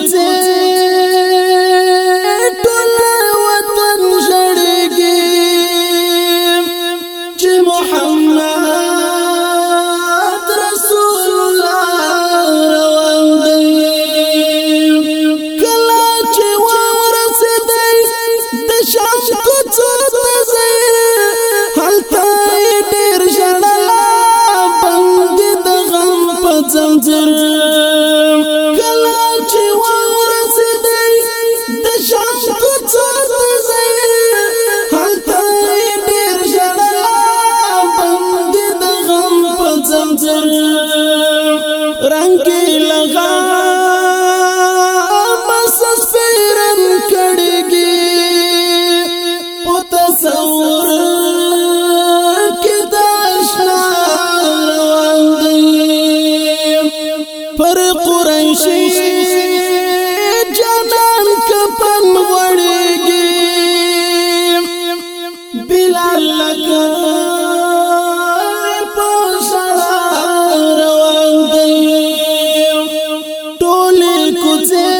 Moses. رنگ Mountain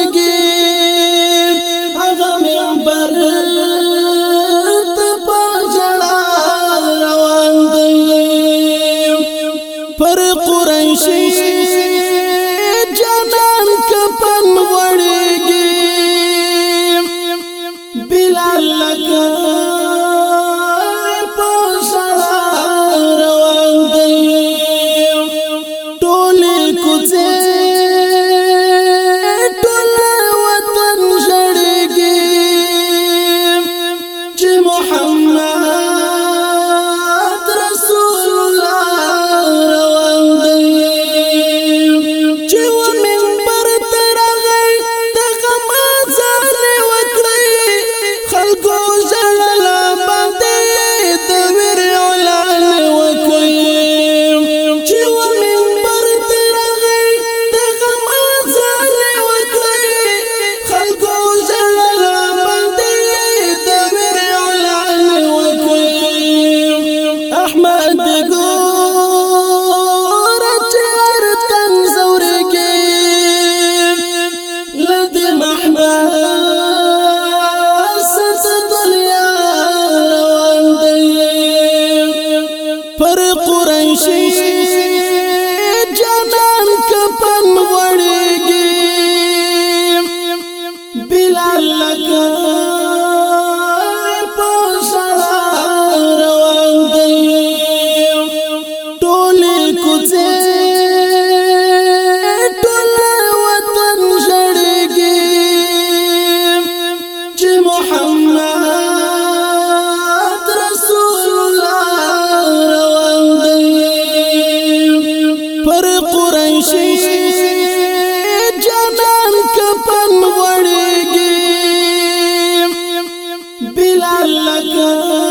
دلالك